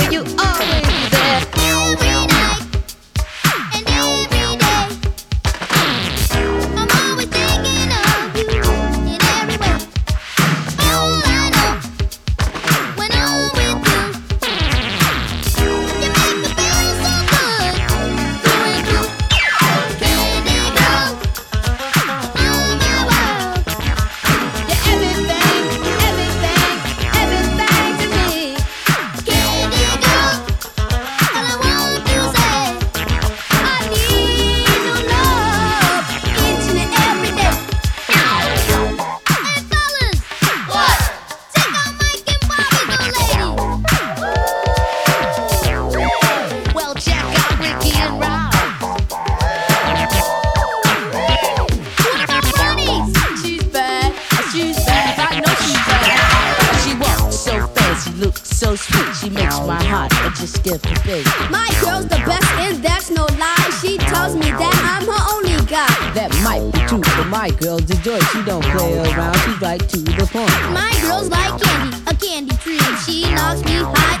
When you just skip the face. My girl's the best, and that's no lie. She tells me that I'm her only guy. That might be true, but my girl's a joy. She don't play around, she's right to the point. My girl's like candy, a candy tree. She knocks me high